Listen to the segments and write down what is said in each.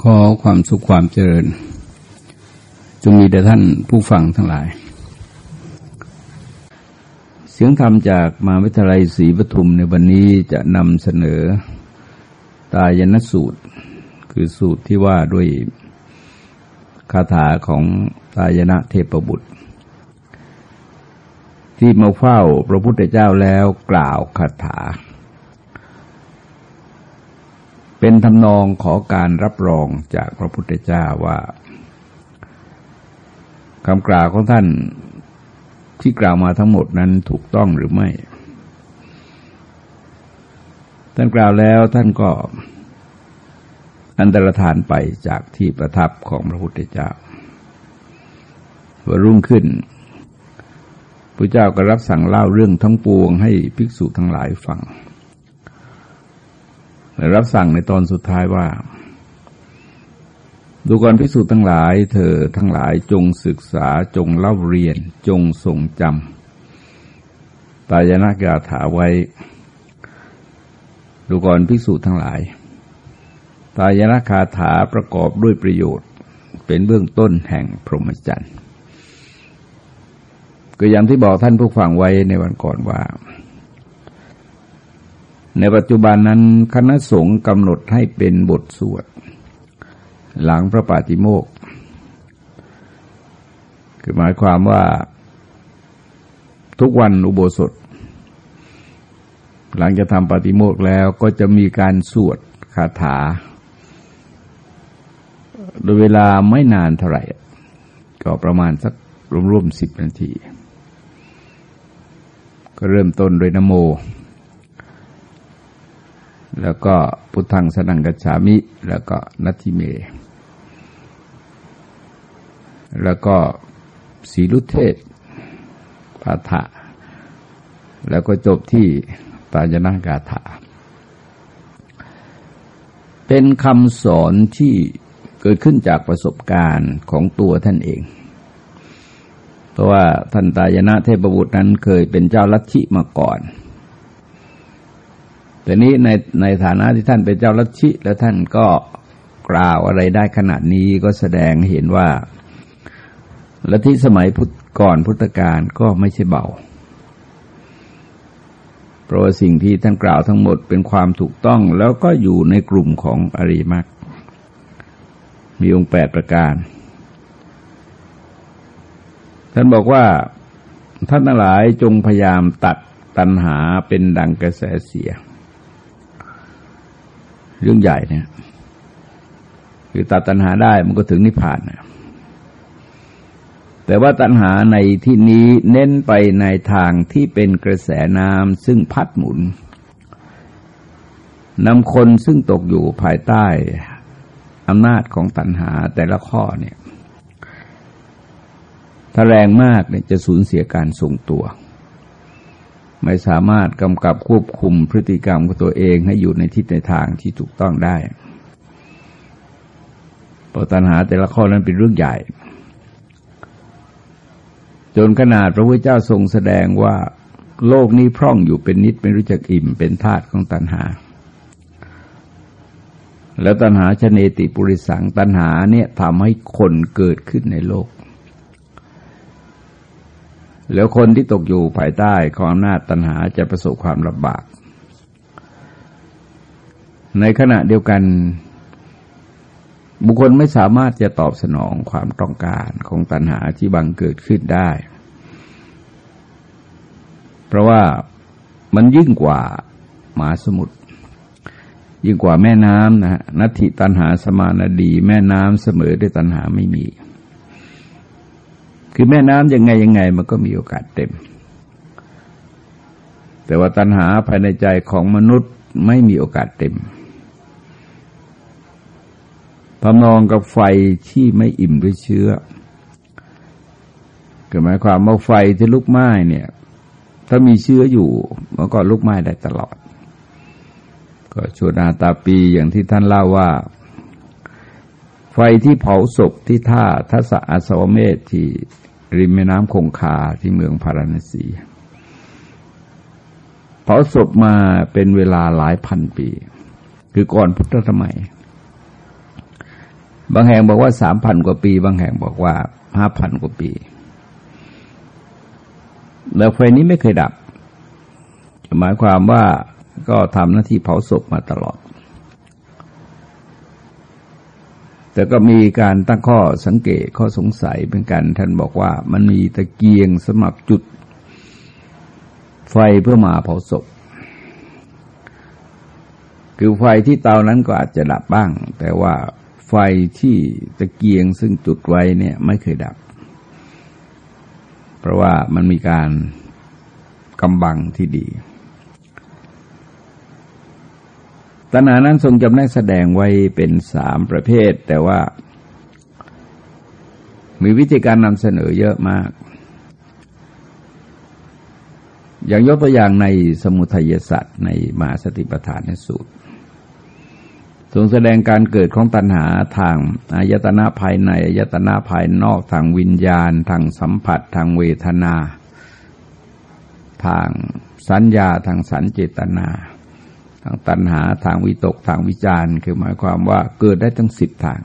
ขอความสุขความเจริญ จงมีแด่ท่านผู้ฟังทั้งหลาย เสียงธรรมจากมาวิทยาลัยศรีปทุมในวันนี้จะนำเสนอตายนสูตร คือสูตรที่ว่าด้วยคาถาของตายนะเทพบุตร ที่มาเฝ้าพระพุทธเจ้าแล้วกล่าวคาถา เป็นทำนองขอการรับรองจากพระพุทธเจ้าว่าคำกล่าวของท่านที่กล่าวมาทั้งหมดนั้นถูกต้องหรือไม่ ท่านกล่าวแล้วท่านก็อันตรธานไปจากที่ประทับของพระพุทธเจ้าว่ารุ่งขึ้นพระเจ้าก็รับสั่งเล่าเรื่องทั้งปวงให้ภิกษุทั้งหลายฟัง รับสั่งในตอนสุดท้ายว่า ดูก่อนพิสูจน์ทั้งหลาย เธอทั้งหลายจงศึกษาจงเล่าเรียน จงทรงจำตายนากาถาไว้ ดูก่อนพิสูจน์ทั้งหลาย ตายนาคาถาประกอบด้วยประโยชน์ เป็นเบื้องต้นแห่งพรหมจรรย์ก็อย่างที่บอกท่านผู้ฟังไว้ในวันก่อนว่า ในปัจจุบันนั้นคณะสงฆ์กำหนดให้เป็นบทสวด หลังพระปาติโมกคือหมายความว่าทุกวันอุโบสถ หลังจะทำปาติโมกแล้วก็จะมีการสวดคาถา โดยเวลาไม่นานเท่าไหร่ ก็ประมาณสักรวมๆสิบนาที ก็เริ่มต้นโดยนโม แล้วก็พุทธังสนังกัจฉามิ แล้วก็นัตถิเม แล้วก็สีลุเทศปาฐะแล้วก็จบที่ปาญนากาถา เป็นคำสอนที่เกิดขึ้นจากประสบการณ์ของตัวท่านเอง เพราะว่าท่านตายนะเทพบุตรนั้นเคยเป็นเจ้าลัทธิมาก่อน แต่นี้ในในฐานะที่ท่านเป็นเจ้าลัทธิแล้วท่านก็กล่าวอะไรได้ขนาดนี้ก็แสดงเห็นว่าลัทธิสมัยพุทธก่อนพุทธกาลก็ไม่ใช่เบา เพราะสิ่งที่ท่านกล่าวทั้งหมดเป็นความถูกต้อง แล้วก็อยู่ในกลุ่มของอริมักมีองค์แปดประการ ท่านบอกว่าท่านหลายจงพยายามตัดตัณหาเป็นดังกระแสเสีย เรื่องใหญ่เนี่ย คือตัดตัณหาได้มันก็ถึงนิพพานนะแต่ว่าตัณหาในที่นี้เน้นไปในทางที่เป็นกระแสน้ำซึ่งพัดหมุนนำคนซึ่งตกอยู่ภายใต้อำนาจของตัณหาแต่ละข้อเนี่ย ถ้าแรงมากเนี่ยจะสูญเสียการทรงตัว ไม่สามารถกำกับควบคุมพฤติกรรมของตัวเองให้อยู่ในทิศในทางที่ถูกต้องได้เพราะตัณหาแต่ละข้อนั้นเป็นเรื่องใหญ่ จนขนาดพระพุทธเจ้าทรงแสดงว่า โลกนี้พร่องอยู่เป็นนิดไม่รู้จักอิ่มเป็นธาตุของตัณหา แล้วตัณหาชเนติปุริสังตัณหาเนี่ยทำให้คนเกิดขึ้นในโลก แล้วคนที่ตกอยู่ภายใต้ของอำนาจตัณหาจะประสบความลำบาก ในขณะเดียวกัน บุคคลไม่สามารถจะตอบสนองความต้องการของตัณหาที่บังเกิดขึ้นได้ เพราะว่ามันยิ่งกว่าหมาสมุทรยิ่งกว่าแม่น้ำนะฮะนัตถิตันหาสมานดี แม่น้ำเสมอด้วยตันหาไม่มี คือแม่น้ำยังไงยังไง มันก็มีโอกาสเต็ม แต่ว่าตัณหาภายในใจของมนุษย์ไม่มีโอกาสเต็มพมองกับไฟที่ไม่อิ่มด้วยเชื้อก็หมายความว่าไฟที่ลุกไหม้เนี่ย ถ้ามีเชื้ออยู่มันก็ลุกไหม้ได้ตลอด ก็ชวนาตาปีอย่างที่ท่านเล่าว่า ไฟที่เผาศพที่ท่าทัศอาสวเมธที่ ริมแม่น้ำคงคาที่เมืองพาราณสีเผาศพมาเป็นเวลาหลายพันปี คือก่อนพุทธสมัย บางแห่งบอกว่าสามพันกว่าปี บางแห่งบอกว่าห้าพันกว่าปี แล้วไฟนี้ไม่เคยดับหมายความว่าก็ทำหน้าที่เผาศพมาตลอด แต่ก็มีการตั้งข้อสังเกตข้อสงสัยเป็นการท่านบอกว่ามันมีตะเกียงสมับจุด ไฟเพื่อมาเผาศพ คือไฟที่เตานั้นก็อาจจะดับบ้าง แต่ว่าไฟที่ตะเกียงซึ่งจุดไว้เนี่ยไม่เคยดับ เพราะว่ามันมีการกำบังที่ดี ตนานั้นทรงจำแนกแสดงไว้เป็นสามประเภท แต่ว่า มีวิธีการนำเสนอเยอะมาก อย่างยกตัวอย่างในสมุทัยสัตว์ในมหาสติปัฏฐานสูตรทรงแสดงการเกิดของตัณหาทางอายตนะภายในอายตนะภายนอกทางวิญญาณ ทางสัมผัส ทางเวทนา ทางสัญญาทางสัญเจตนา ทางตัณหาทางวิตกทางวิจารณ์คือหมายความว่าเกิดได้ทั้งสิบทาง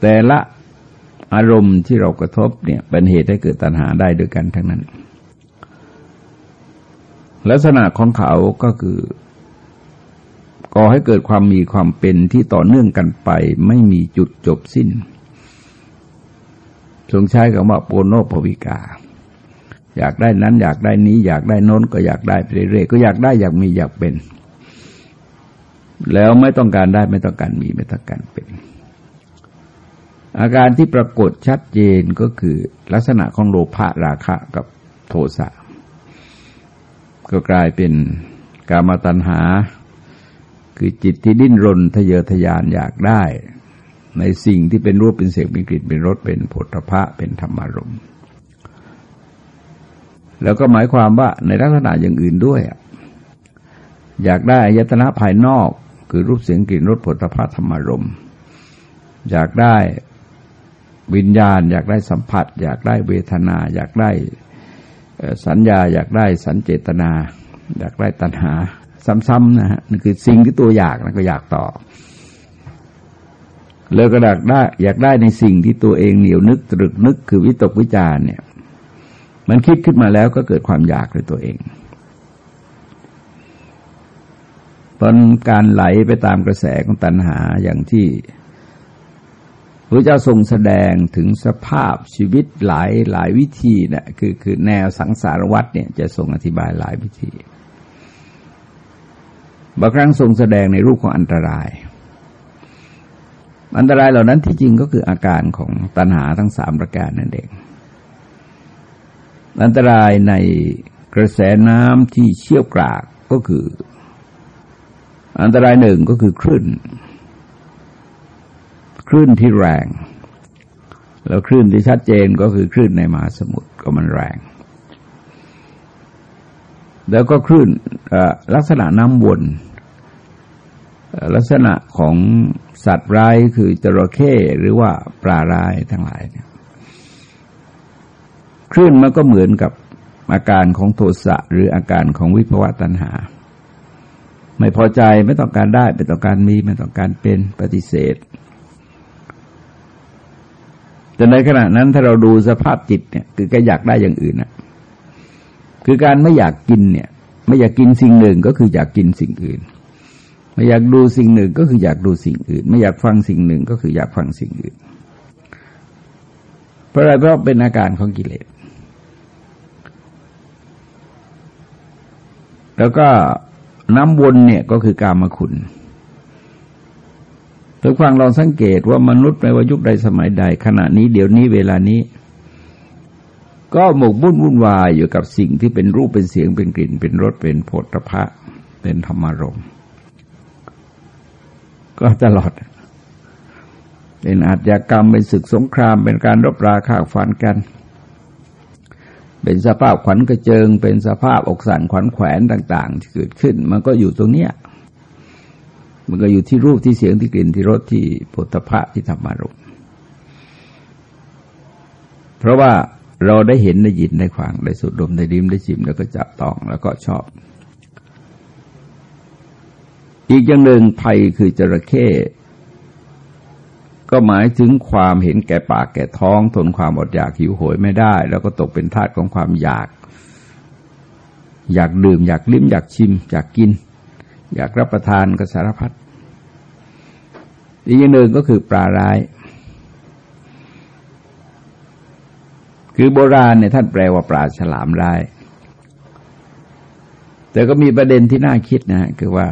แต่ละอารมณ์ที่เรากระทบเนี่ยเป็นเหตุให้เกิดตัณหาได้ด้วยกันทั้งนั้น ลักษณะของเขาก็คือก่อให้เกิดความมีความเป็นที่ต่อเนื่องกันไป ไม่มีจุดจบสิ้นทรงใช้คำว่าโปโนภวิกา อยากได้นั้น อยากได้นี้ อยากได้น้นก็อยากได้ไปเรื่อยๆก็อยากได้อยากมีอยากเป็น แล้วไม่ต้องการได้ไม่ต้องการมีไม่ต้องการเป็น อาการที่ปรากฏชัดเจนก็คือลักษณะของโลภะราคะกับโทสะก็กลายเป็นกามตัณหา คือจิตที่ดิ้นรนทะเยอทะยานอยากได้ ในสิ่งที่เป็นรูปเป็นเสียงเป็นกลิ่นเป็นรสเป็นผลพระเป็นธรรมารมณ์ แล้วก็หมายความว่าในลักษณะอย่างอื่นด้วย อยากได้อายตนะภายนอก คือรูปเสียงกลิ่นรสผลิภัณฑ์ธรรมารมอยากได้วิญญาณ อยากได้สัมผัส อยากได้เวทนา อยากได้สัญญา อยากได้สัญเจตนา อยากได้ตัณหา ซ้ำๆนะฮะนั่นคือสิ่งที่ตัวอยากนะก็อยากต่อเลยก็อยากได้อยากได้ในสิ่งที่ตัวเองเหนียวนึกตรึกนึกคือวิตกวิจารเนี่ย มันคิดขึ้นมาแล้วก็เกิดความอยากในตัวเองตอนการไหลไปตามกระแสของตัณหาอย่างที่พระเจ้าทรงแสดงถึงสภาพชีวิตหลายหลายวิธีเนะี่ยคือคือแนวสังสารวัฏเนี่ยจะทรงอธิบายหลายวิธีบางครั้งทรงแสดงในรูปของอันตราย อันตรายเหล่านั้นที่จริงก็คืออาการของตัณหาทั้งสามประการนั่นเอง อันตรายในกระแสน้ำที่เชี่ยวกรากก็คือ อันตรายหนึ่งก็คือคลื่นคลื่นที่แรง แล้วคลื่นที่ชัดเจนก็คือคลื่นในมหาสมุทรก็มันแรง แล้วก็คลื่นลักษณะน้ำวนลักษณะของสัตว์ร้ายคือจระเข้หรือว่าปลาร้ายทั้งหลายเนี่ย คลื่นมันก็เหมือนกับอาการของโทสะหรืออาการของวิภวะตัณหา ไม่พอใจไม่ต้องการได้ไม่ต้องการมีไม่ต้องการเป็นปฏิเสธ แต่ในขณะนั้นถ้าเราดูสภาพจิตเนี่ย คือก็อยากได้อย่างอื่นนะคือการไม่อยากกินเนี่ย ไม่อยากกินสิ่งหนึ่งก็คืออยากกินสิ่งอื่น ไม่อยากดูสิ่งหนึ่งก็คืออยากดูสิ่งอื่น ไม่อยากฟังสิ่งหนึ่งก็คืออยากฟังสิ่งอื่น เพราะอะไรเพราะเป็นอาการของกิเลส แล้วก็น้ำวนเนี่ยก็คือกามคุณทุกฟังลองสังเกตว่ามนุษย์ไม่ว่ายุคใดสมัยใด ขณะนี้เดี๋ยวนี้เวลานี้ ก็หมกบุ่นวุ่นวายอยู่กับสิ่งที่เป็นรูปเป็นเสียงเป็นกลิ่น เป็นรสเป็นโผฏฐะเป็นธรรมารมก็ตลอด เป็นอาชญากรรมเป็นศึกสงครามเป็นการรบราฆ่าฟันกัน เป็นสภาพขวัญกระเจิง เป็นสภาพอกสั่นขวัญแขวนต่าง ๆ ที่เกิดขึ้น มันก็อยู่ตรงเนี้ยมันก็อยู่ที่รูปที่เสียงที่กลิ่นที่รสที่ผลพะที่ธรรมารมเพราะว่าเราได้เห็นได้ยินได้ฟังได้สุดดมได้ดิมได้ชิมแล้วก็จับต้องแล้วก็ชอบ อีกอย่างหนึ่งภัยคือจระเข้ ก็หมายถึงความเห็นแก่ปากแก่ท้อง ทนความอดอยากหิวโหยไม่ได้ แล้วก็ตกเป็นทาสของความอยาก อยากดื่ม อยากลิ้ม อยากชิม อยากกิน อยากรับประทานก็สารพัดอีกอย่างหนึ่งก็คือปลาร้าย คือโบราณเนี่ยท่านแปลว่าปลาฉลามร้าย แต่ก็มีประเด็นที่น่าคิดนะคือว่า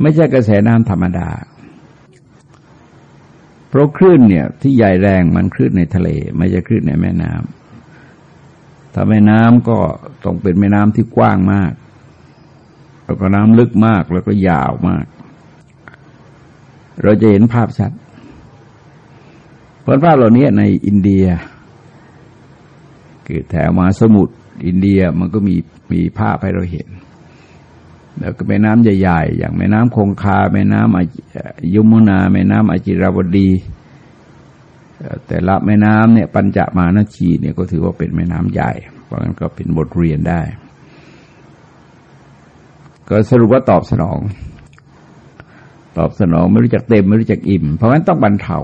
ไม่ใช่กระแสน้ำธรรมดา ราะคลื่นเนี่ยที่ใหญ่แรงมันคลื่นในทะเล ไม่ใช่คลื่นในแม่น้ำถ้าแม่น้ำก็ต้องเป็นแม่น้ำที่กว้างมาก แล้วก็น้ำลึกมากแล้วก็ยาวมาก เราจะเห็นภาพชัดผลภาพเหล่านี้ในอินเดียคือแถวมาสมุทรอินเดียมันก็มีมีภาพให้เราเห็น แล้วก็แม่น้ำใหญ่ๆ อย่างแม่น้ำคงคา แม่น้ำยมุนา แม่น้ำอจิราวดี แต่ละแม่น้ำเนี่ยปัญจมานาชีเนี่ยก็ถือว่าเป็นแม่น้ำใหญ่ เพราะงั้นก็เป็นบทเรียนได้ ก็สรุปว่าตอบสนอง ตอบสนองไม่รู้จักเต็มไม่รู้จักอิ่ม เพราะงั้นต้องบรรเทา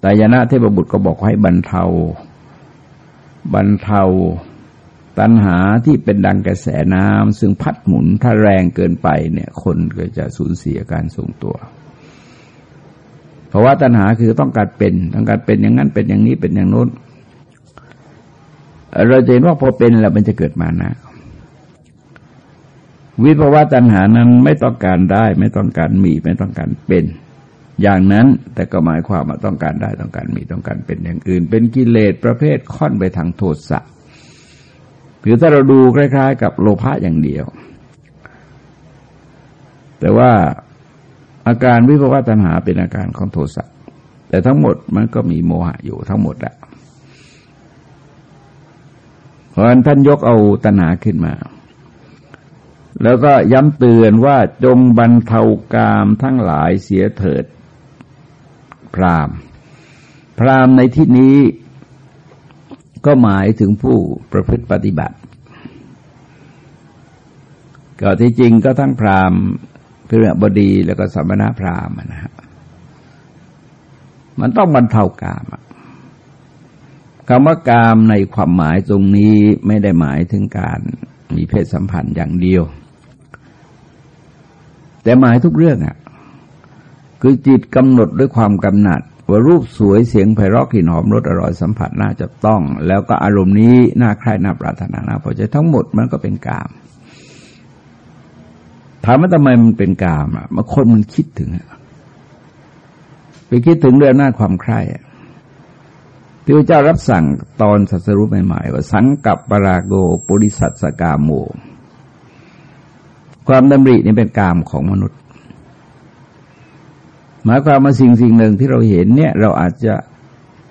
แต่ยนะเทพบุตรก็บอกให้บรรเทา บรรเทา ตัณหาที่เป็นดังกระแสน้ำซึ่งพัดหมุนถ้าแรงเกินไปเนี่ย คนก็จะสูญเสียการทรงตัวเพราะว่าตัณหาคือต้องการเป็นต้องการเป็นอย่างนั้นเป็นอย่างนี้เป็นอย่างโน้น เราจะเห็นว่าพอเป็นแล้วมันจะเกิดมานะ วิภาวะตัณหานั้นไม่ต้องการได้ ไม่ต้องการมี ไม่ต้องการเป็น อย่างนั้นแต่ก็หมายความว่าต้องการได้ต้องการมีต้องการเป็นอย่างอื่น เป็นกิเลสประเภทค่อนไปทางโทสะ หรือถ้าเราดูคล้าย ๆ กับโลภะอย่างเดียว แต่ว่าอาการวิภวะตัณหาเป็นอาการของโทสะแต่ทั้งหมดมันก็มีโมหะอยู่ทั้งหมดแหละเพราะฉะนั้นท่านยกเอาตัณหาขึ้นมา แล้วก็ย้ำเตือนว่าจงบรรเทากามทั้งหลายเสียเถิด พรามพรามในที่นี้ ก็หมายถึงผู้ประพฤติปฏิบัติ ก็ที่จริงก็ทั้งพรามเพื่อบดีแล้วก็สัมณพรามนะฮะมันต้องบรรเทากามคำว่ากามในความหมายตรงนี้ไม่ได้หมายถึงการมีเพศสัมพันธ์อย่างเดียว แต่หมายทุกเรื่องอะคือจิตกำหนดด้วยความกำหนัด ว่ารูปสวยเสียงไพเราะกลิ่นหอมรสอร่อยสัมผัสน่าจะต้อง แล้วก็อารมณ์นี้น่าใคร่น่าปรารถนาน่าพอใจทั้งหมดมันก็เป็นกามถามว่าทำไมมันเป็นกามอะมาคนมันคิดถึงไปคิดถึงเรื่องหน้าความใคร่ที่พระเจ้ารับสั่งตอนสัสรุปใหม่ๆว่าสังกับปราโกปุริสัตสกาโมความดำรินี่เป็นกามของมนุษย์ หมายความว่าสิ่งสิ่งหนึ่งที่เราเห็นเนี่ยเราอาจจะ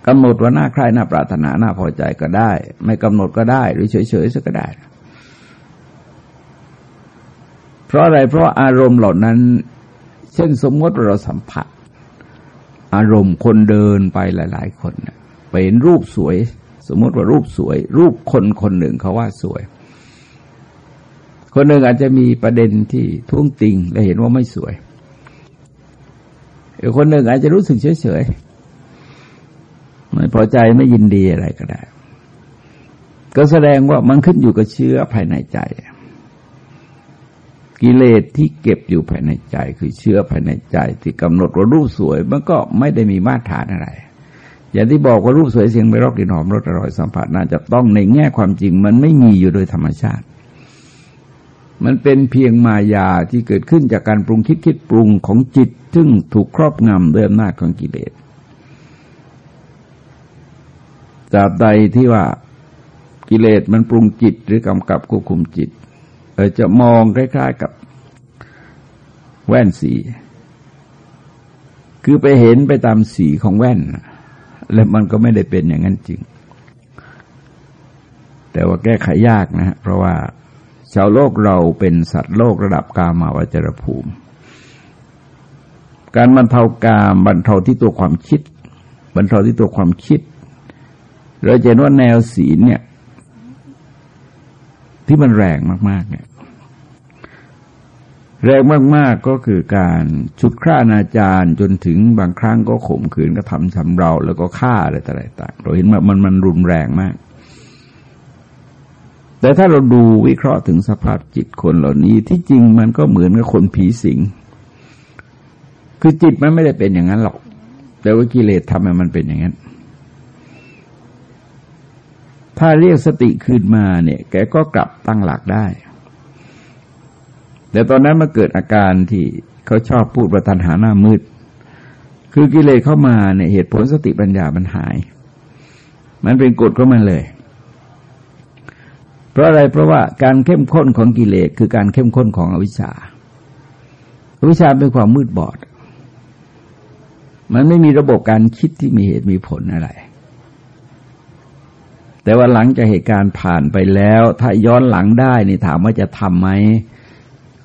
กำหนดว่าหน้าใครหน้าปรารถนาหน้าพอใจก็ได้ ไม่กำหนดก็ได้ หรือเฉยๆก็ได้ เพราะอะไรเพราะอารมณ์เหล่านั้น เช่นสมมติเราสัมผัส อารมณ์คนเดินไปหลาย ๆ คนไปเห็นรูปสวย สมมติว่ารูปสวย รูปคนคนหนึ่งเขาว่าสวย คนหนึ่งอาจจะมีประเด็นที่ท้วงติงและเห็นว่าไม่สวย อีกคนหนึ่งอาจจะรู้สึกเฉยๆไม่พอใจไม่ยินดีอะไรก็ได้ ก็แสดงว่ามันขึ้นอยู่กับเชื้อภายในใจ กิเลสที่เก็บอยู่ภายในใจ คือเชื้อภายในใจ ที่กำหนดว่ารูปสวย มันก็ไม่ได้มีมาตรฐานอะไรอย่างที่บอกว่ารูปสวยเสียงไปรอกกลิ่นหอมรสอร่อยสัมผัสน่าจะต้องในแง่ความจริงมันไม่มีอยู่โดยธรรมชาติ มันเป็นเพียงมายาที่เกิดขึ้นจากการปรุงคิดคิดปรุงของจิต ซึ่งถูกครอบงำด้วยอำนาจของกิเลสจากใดที่ว่ากิเลสมันปรุงจิตหรือกำกับควบคุมจิตเออจะมองคล้ายๆกับแว่นสี คือไปเห็นไปตามสีของแว่น แล้วมันก็ไม่ได้เป็นอย่างนั้นจริง แต่ว่าแก้ไขยากนะ เพราะว่า ชาวโลกเราเป็นสัตว์โลกระดับกามาวจรภูมิ การบรรเทากามบรรเทาที่ตัวความคิด บรรเทาที่ตัวความคิด เราจะเห็นว่าแนวศีลเนี่ย ที่มันแรงมากๆเนี่ยแรงมากๆก็คือการชุดฆ่านาจารจนถึงบางครั้งก็ข่มขืนก็ทำชำเรา แล้วก็ฆ่าอะไรต่างๆเราเห็นว่ามันมันรุนแรงมาก แต่ถ้าเราดูวิเคราะห์ถึงสภาพจิตคนเหล่านี้ที่จริงมันก็เหมือนกับคนผีสิง คือจิตมันไม่ได้เป็นอย่างนั้นหรอก แต่ว่ากิเลสทำให้มันเป็นอย่างนั้น ถ้าเรียกสติคืนมาเนี่ย แกก็กลับตั้งหลักได้ แต่ตอนนั้นมาเกิดอาการที่เขาชอบพูดว่าตัณหาหน้ามืด คือกิเลสเข้ามาเนี่ยเหตุผลสติปัญญามันหาย มันเป็นกฎของมันเลย เพราะอะไรเพราะว่าการเข้มข้นของกิเลสคือการเข้มข้นของอวิชชาอวิชชาเป็นความมืดบอด มันไม่มีระบบการคิดที่มีเหตุมีผลอะไร แต่ว่าหลังจากเหตุการณ์ผ่านไปแล้ว ถ้าย้อนหลังได้นี่ถามว่าจะทำไหม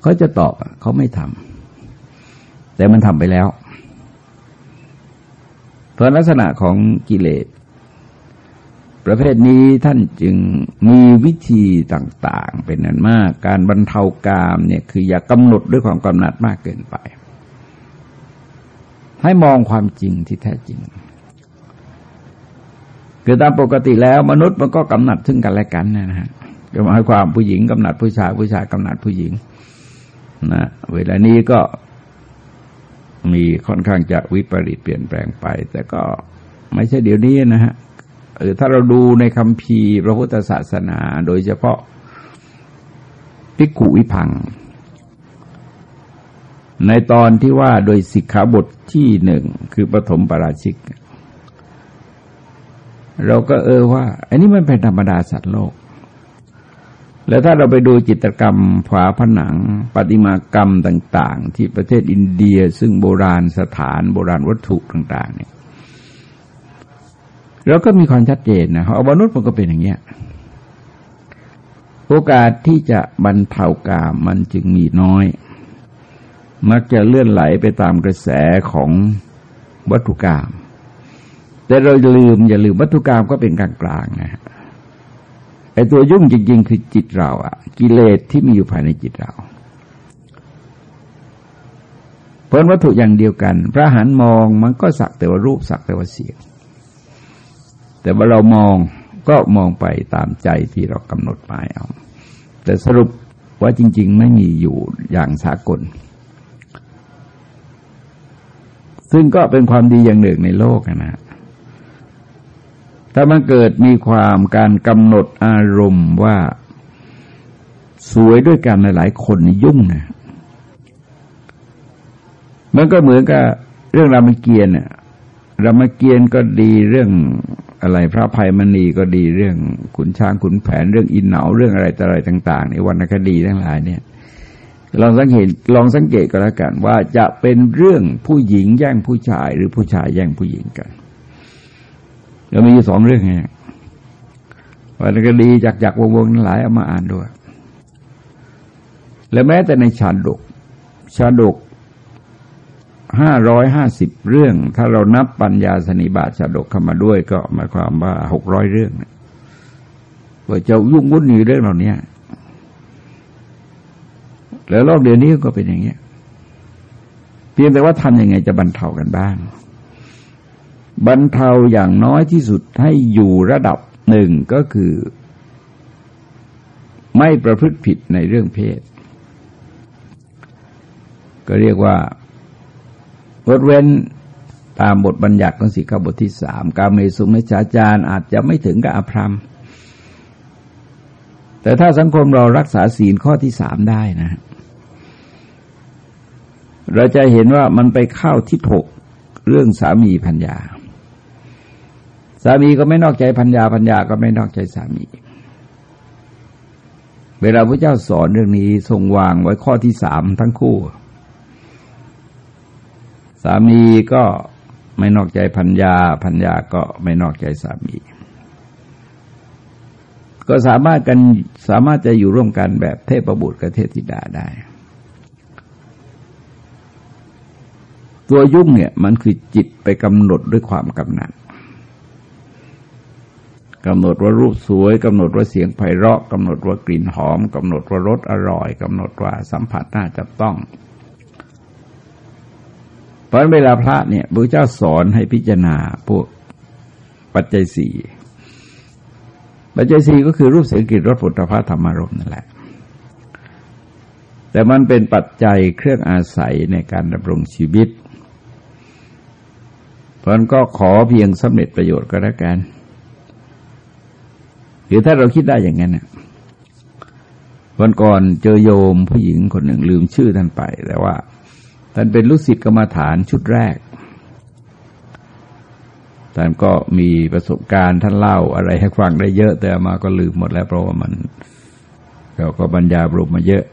เขาจะตอบเขาไม่ทำแต่มันทำไปแล้ว เพราะลักษณะของกิเลส ประเภทนี้ท่านจึงมีวิธีต่างๆ เป็นนั้นมาก การบรรเทากามเนี่ยคืออย่ากำหนดด้วยความกำหนัดมากเกินไป ให้มองความจริงที่แท้จริง คือตามปกติแล้วมนุษย์มันก็กำหนัดซึ่งกันและกันนะฮะก็หมายความผู้หญิงกำหนัดผู้ชายผู้ชายกำหนัดผู้หญิงนะเวลานี้ก็มีค่อนข้างจะวิปริตเปลี่ยนแปลงไป แต่ก็ไม่ใช่เดี๋ยวนี้นะฮะ เออถ้าเราดูในคำพีพระพุทธศาสนา โดยเฉพาะพิกุวิพัง ในตอนที่ว่าโดยสิกขาบทที่หนึ่งคือปฐมปราชิก เราก็เออว่า อันนี้มันเป็นธรรมดาสัตว์โลก แล้วถ้าเราไปดูจิตรกรรมฝาผนังปฏิมากรรมต่าง ๆ ที่ประเทศอินเดีย ซึ่งโบราณสถานโบราณวัตถุต่าง ๆ เนี่ย เราก็มีความชัดเจนนะเอามนุษย์มันก็เป็นอย่างเงี้ยโอกาสที่จะบรรเทากามมันจึงมีน้อย มักจะเลื่อนไหลไปตามกระแสของวัตถุกรรมแต่เราอย่าลืมอย่าลืมวัตถุกรรมก็เป็นกลางๆนะไอ้ตัวยุ่งจริง ๆ คือจิตเราอะกิเลสที่มีอยู่ภายในจิตเราเพราะวัตถุอย่างเดียวกัน พระหันมองมันก็สักแต่ว่ารูปสักแต่ว่าเสียง แต่ว่าเรามองก็มองไปตามใจที่เรากำหนดหมายเอา แต่สรุปว่าจริง ๆ ไม่มีอยู่อย่างสากล ซึ่งก็เป็นความดีอย่างหนึ่งในโลกนะถ้ามันเกิดมีความการกำหนดอารมณ์ว่าสวยด้วยกันหลายๆคนยุ่งนะมันก็เหมือนกับเรื่องรามเกียรติ์เนี่ยรามเกียรติ์ก็ดีเรื่อง อะไรพระภัยมณีก็ดีเรื่องขุนช้างขุนแผนเรื่องอินเหนาเรื่องอะไรต่อะไรต่างๆในวรรณคดีทั้งหลายเนี่ยลองสังเกตลองสังเกตก็แล้วกันว่าจะเป็นเรื่องผู้หญิงแย่งผู้ชายหรือผู้ชายแย่งผู้หญิงกันเรามีสองเรื่องไงวรรณคดีจากจากวงๆนั้นหลายเอามาอ่านด้วย และแม้แต่ในชาดกชาดก ห้าร้อยห้าสิบเรื่อง ถ้าเรานับปัญญาสนิบาตชาดกเข้ามาด้วยก็หมายความว่าหกร้อยเรื่องว่าจะยุ่งวุ่นอยู่เรื่องเหล่านี้แล้วรอบเดือนนี้ก็เป็นอย่างเงี้เพียงแต่ว่าทำยังไงจะบรรเทากันบ้าง บรรเทาอย่างน้อยที่สุดให้อยู่ระดับหนึ่งก็คือ ไม่ประพฤติผิดในเรื่องเพศ ก็เรียกว่า วดเว้นตามบทบัญญัติของสิกขาบทที่สามการเมสุมิชาจารอาจจะไม่ถึงกับอภรรมแต่ถ้าสังคมเรารักษาศีลข้อที่สามได้นะ เราจะเห็นว่ามันไปเข้าที่หกเรื่องสามีพัญญา สามีก็ไม่นอกใจพัญญาพัญญาก็ไม่นอกใจสามี เวลาพระเจ้าสอนเรื่องนี้ทรงวางไว้ข้อที่สามทั้งคู่ สามีก็ไม่นอกใจพัญญาพัญญาก็ไม่นอกใจสามี ก็สามารถกันสามารถจะอยู่ร่วมกันแบบเทพบุตรกับเทพธิดาได้ ตัวยุ่งเนี่ยมันคือจิตไปกำหนดด้วยความกำหนัดกำหนดว่ารูปสวยกำหนดว่าเสียงไพเราะกำหนดว่ากลิ่นหอมกำหนดว่ารสอร่อยกำหนดว่าสัมผัสน่าจับต้อง เพราะเวลาพระเนี่ยพระเจ้าสอนให้พิจารณาพวกปัจจัยสี่ปัจจัยสี่ก็คือรูปเสียงกลิ่นรสผลิตภัณฑ์ธรรมารมนั่นแหละ แต่มันเป็นปัจจัยเครื่องอาศัยในการดำรงชีวิต เพราะนั้นก็ขอเพียงสำเร็จประโยชน์ก็แล้วกัน หรือถ้าเราคิดได้อย่างนั้นเนี่ยวันก่อนเจอโยมผู้หญิงคนหนึ่งลืมชื่อท่านไปแต่ว่า ท่านเป็นลูกศิษย์กรรมฐานชุดแรก ท่านก็มีประสบการณ์ท่านเล่าอะไรให้ฟังได้เยอะ แต่มาก็ลืมหมดแล้วเพราะว่ามัน เราก็บรรยายรมมาเยอะ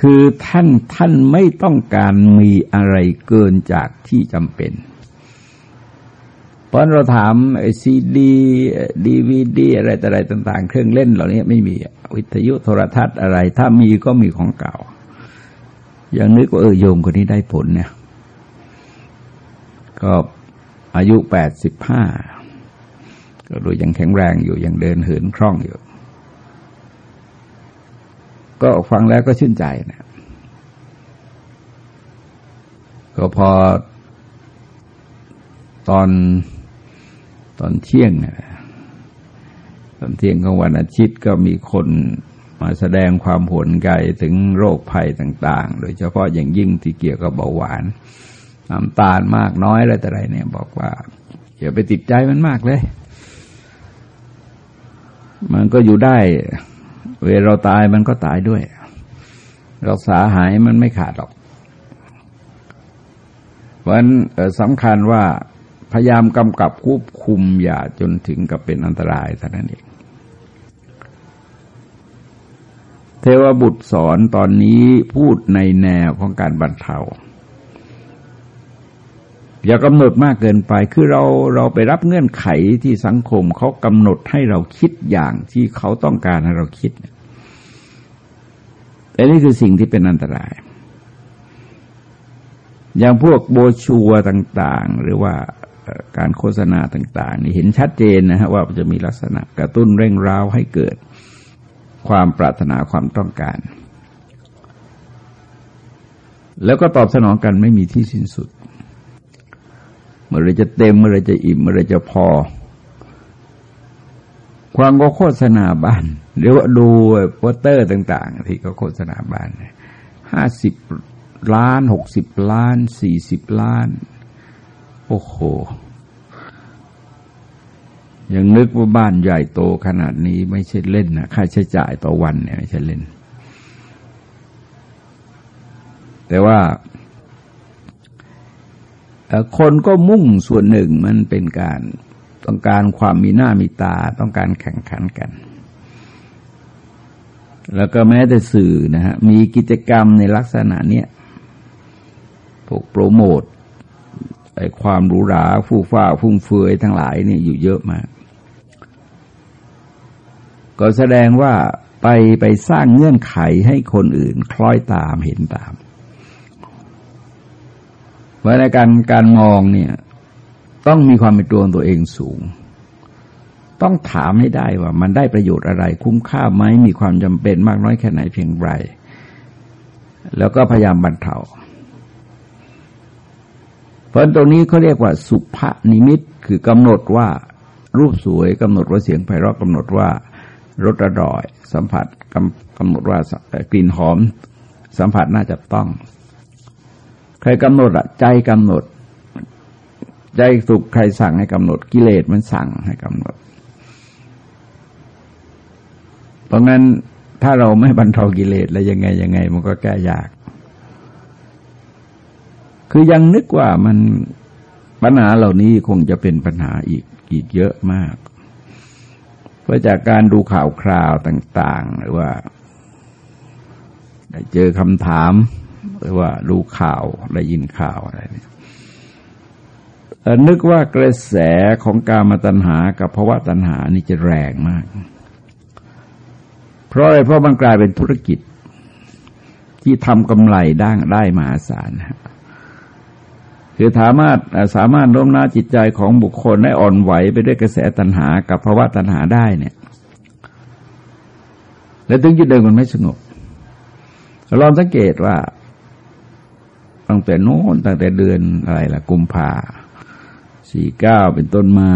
คือท่านท่านไม่ต้องการมีอะไรเกินจากที่จำเป็น เพราะเราถามไอซีดีดีวีดีอะไรต่อะไรต่าง ๆ เครื่องเล่นเหล่านี้ไม่มีวิทยุโทรทัศน์อะไร ถ้ามีก็มีของเก่า อย่างนึกว่าเออโยมคนนี้ได้ผลเนี่ย ก็อายุแปดสิบห้าก็ดูยังแข็งแรงอยู่ยังเดินเหินคล่องอยู่ ก็ฟังแล้วก็ชื่นใจนะก็พอตอน ตอนเที่ยงตอนเที่ยงของวันอาทิตย์ก็มีคนมาแสดงความผลใจถึงโรคภัยต่าง ๆ โดยเฉพาะอย่างยิ่งที่เกี่ยวกับเบาหวานน้ำตาลมากน้อยอะไรแต่ไรเนี่ย บอกว่าอย่าไปติดใจมันมากเลย มันก็อยู่ได้ เวลาเราตายมันก็ตายด้วย รักษาหายมันไม่ขาดหรอก เพราะฉะนั้นสำคัญว่า พยายามกำกับควบคุมอย่าจนถึงกับเป็นอันตรายเท่านั้นเอง เทวบุตรสอนตอนนี้พูดในแนวของการบรรเทา อย่ากำหนดมากเกินไปคือเราเราไปรับเงื่อนไขที่สังคมเขากำหนดให้เราคิดอย่างที่เขาต้องการให้เราคิดแต่นี่คือสิ่งที่เป็นอันตรายอย่างพวกโบชัวต่าง ๆ หรือว่า การโฆษณาต่างๆนี่เห็นชัดเจนนะฮะว่าจะมีลักษณะกระตุ้นเร่งร้าวให้เกิดความปรารถนาความต้องการ แล้วก็ตอบสนองกันไม่มีที่สิ้นสุด เมื่อไรจะเต็มเมื่อไรจะอิ่มเมื่อไรจะพอ ความก็โฆษณาบ้านหรือว่าดูโปสเตอร์ต่าง ๆ ที่เขาโฆษณาบ้านห้าสิบล้านหกสิบล้านสี่สิบล้าน โอ้โห ยังนึกว่าบ้านใหญ่โตขนาดนี้ไม่ใช่เล่นนะค่าใช้จ่ายต่อวันเนี่ยไม่ใช่เล่น แต่ว่าคนก็มุ่งส่วนหนึ่งมันเป็นการต้องการความมีหน้ามีตาต้องการแข่งขันกัน แล้วก็แม้แต่สื่อนะฮะมีกิจกรรมในลักษณะเนี้ยพวกโปรโมท ความหรูหราฟู่ฟ้าฟุ่มเฟือยทั้งหลายนี่อยู่เยอะมาก ก็แสดงว่าไปไปสร้างเงื่อนไขให้คนอื่นคล้อยตามเห็นตาม เพราะในการการมองเนี่ยต้องมีความเป็นตัวตัวเองสูง ต้องถามให้ได้ว่ามันได้ประโยชน์อะไร คุ้มค่าไหมมีความจำเป็นมากน้อยแค่ไหนเพียงไรแล้วก็พยายามบรรเทา ราะตรงนี้เขาเรียกว่าสุภนิมิตคือกำหนดว่ารูปสวยกำหนดว่าเสียงไพเราะกำหนดว่ารสอร่อย สัมผัสกำกำหนดว่ากลิ่นหอม สัมผัสน่าจะต้อง ใครกำหนดอะใจกำหนด ใจสุขใครสั่งให้กำหนดกิเลสมันสั่งให้กำหนด เพราะงั้นถ้าเราไม่บรรเทากิเลสแล้วยังไงยังไง มันก็แก้ยาก คือยังนึกว่ามันปัญหาเหล่านี้คงจะเป็นปัญหาอีกอีกเยอะมากเพราะจากการดูข่าวคราวต่าง ๆ หรือว่า ได้เจอคำถาม หรือว่าดูข่าวได้ยินข่าวอะไรเนี่ยนึกว่ากระแสของการมาตัญหากับภาวะตัญหานี่จะแรงมาก เพราะอะไรเพราะมันกลายเป็นธุรกิจที่ทำกำไรได้ได้มหาศาล คือสามารถสามารถโน้มน้าวจิตใจของบุคคลให้อ่อนไหวไปด้วยกระแสตัณหากับภาวะตัณหาได้เนี่ย แล้วถึงจะเดินมันไม่สงบลองสังเกตว่าตั้งแต่โน้นตั้งแต่เดือนอะไรล่ะ กุมภาสี่เก้าเป็นต้นมา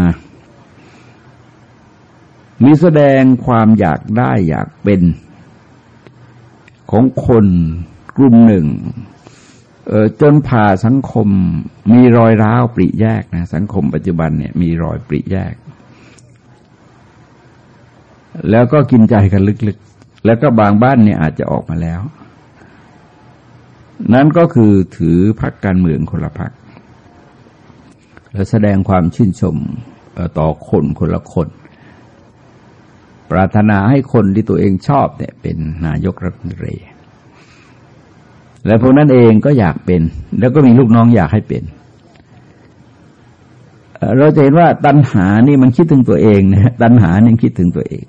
มีแสดงความอยากได้อยากเป็นของคนกลุ่มหนึ่ง จนผ่าสังคมมีรอยร้าวปริแยกนะสังคมปัจจุบันเนี่ยมีรอยปริแยก แล้วก็กินใจกันลึกๆ แล้วก็บางบ้านเนี่ยอาจจะออกมาแล้ว นั้นก็คือถือพักการเมืองคนละพักและแสดงความชื่นชมต่อคนคนละคน ปรารถนาให้คนที่ตัวเองชอบเนี่ยเป็นนายกรัฐมนตรี และพวกนั้นเองก็อยากเป็น แล้วก็มีลูกน้องอยากให้เป็น เราจะเห็นว่าตัณหานี่มันคิดถึงตัวเองนะตัณหานี่คิดถึงตัวเอง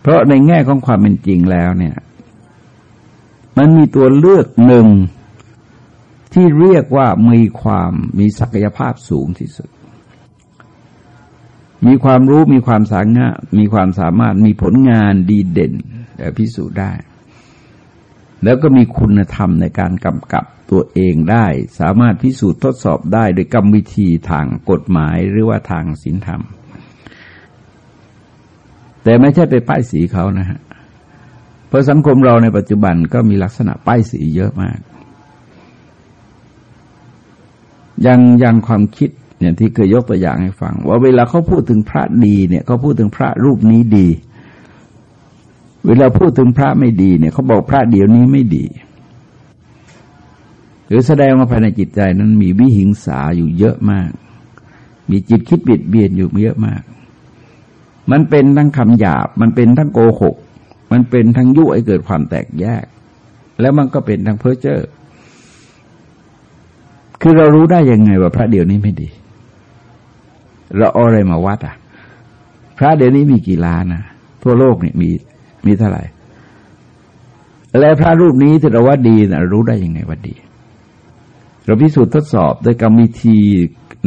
เพราะในแง่ของความเป็นจริงแล้วเนี่ย มันมีตัวเลือกหนึ่งที่เรียกว่ามีความมีศักยภาพสูงที่สุด มีความรู้มีความสามารถมีความสามารถมีผลงานดีเด่นแต่พิสูจน์ได้ แล้วก็มีคุณธรรมในการกำกับตัวเองได้ สามารถพิสูจน์ทดสอบได้โดยกรรมวิธีทางกฎหมายหรือว่าทางศีลธรรม แต่ไม่ใช่ไปป้ายสีเขานะฮะเพราะสังคมเราในปัจจุบันก็มีลักษณะป้ายสีเยอะมาก ยังยังความคิดเนี่ยที่เคยยกตัวอย่างให้ฟัง ว่าเวลาเขาพูดถึงพระดีเนี่ยเขาพูดถึงพระรูปนี้ดี เวลาพูดถึงพระไม่ดีเนี่ยเขาบอกพระเดี๋ยวนี้ไม่ดี หรือแสดงว่าภายในจิตใจนั้นมีวิหิงสาอยู่เยอะมาก มีจิตคิดบิดเบียนอยู่เยอะมาก มันเป็นทั้งคำหยาบ มันเป็นทั้งโกหก มันเป็นทั้งยุให้เกิดความแตกแยก แล้วมันก็เป็นทั้งเพ้อเจ้อคือเรารู้ได้ยังไงว่าพระเดี๋ยวนี้ไม่ดี เราเอาอะไรมาวัดอะ พระเดี๋ยวนี้มีกี่ล้านนะทั่วโลกเนี่ยมี มีเท่าไหร่ แล้วพระรูปนี้ที่เราว่าดีนะรู้ได้ยังไงว่าดี เราพิสูจน์ทดสอบด้วยกรรมวิธี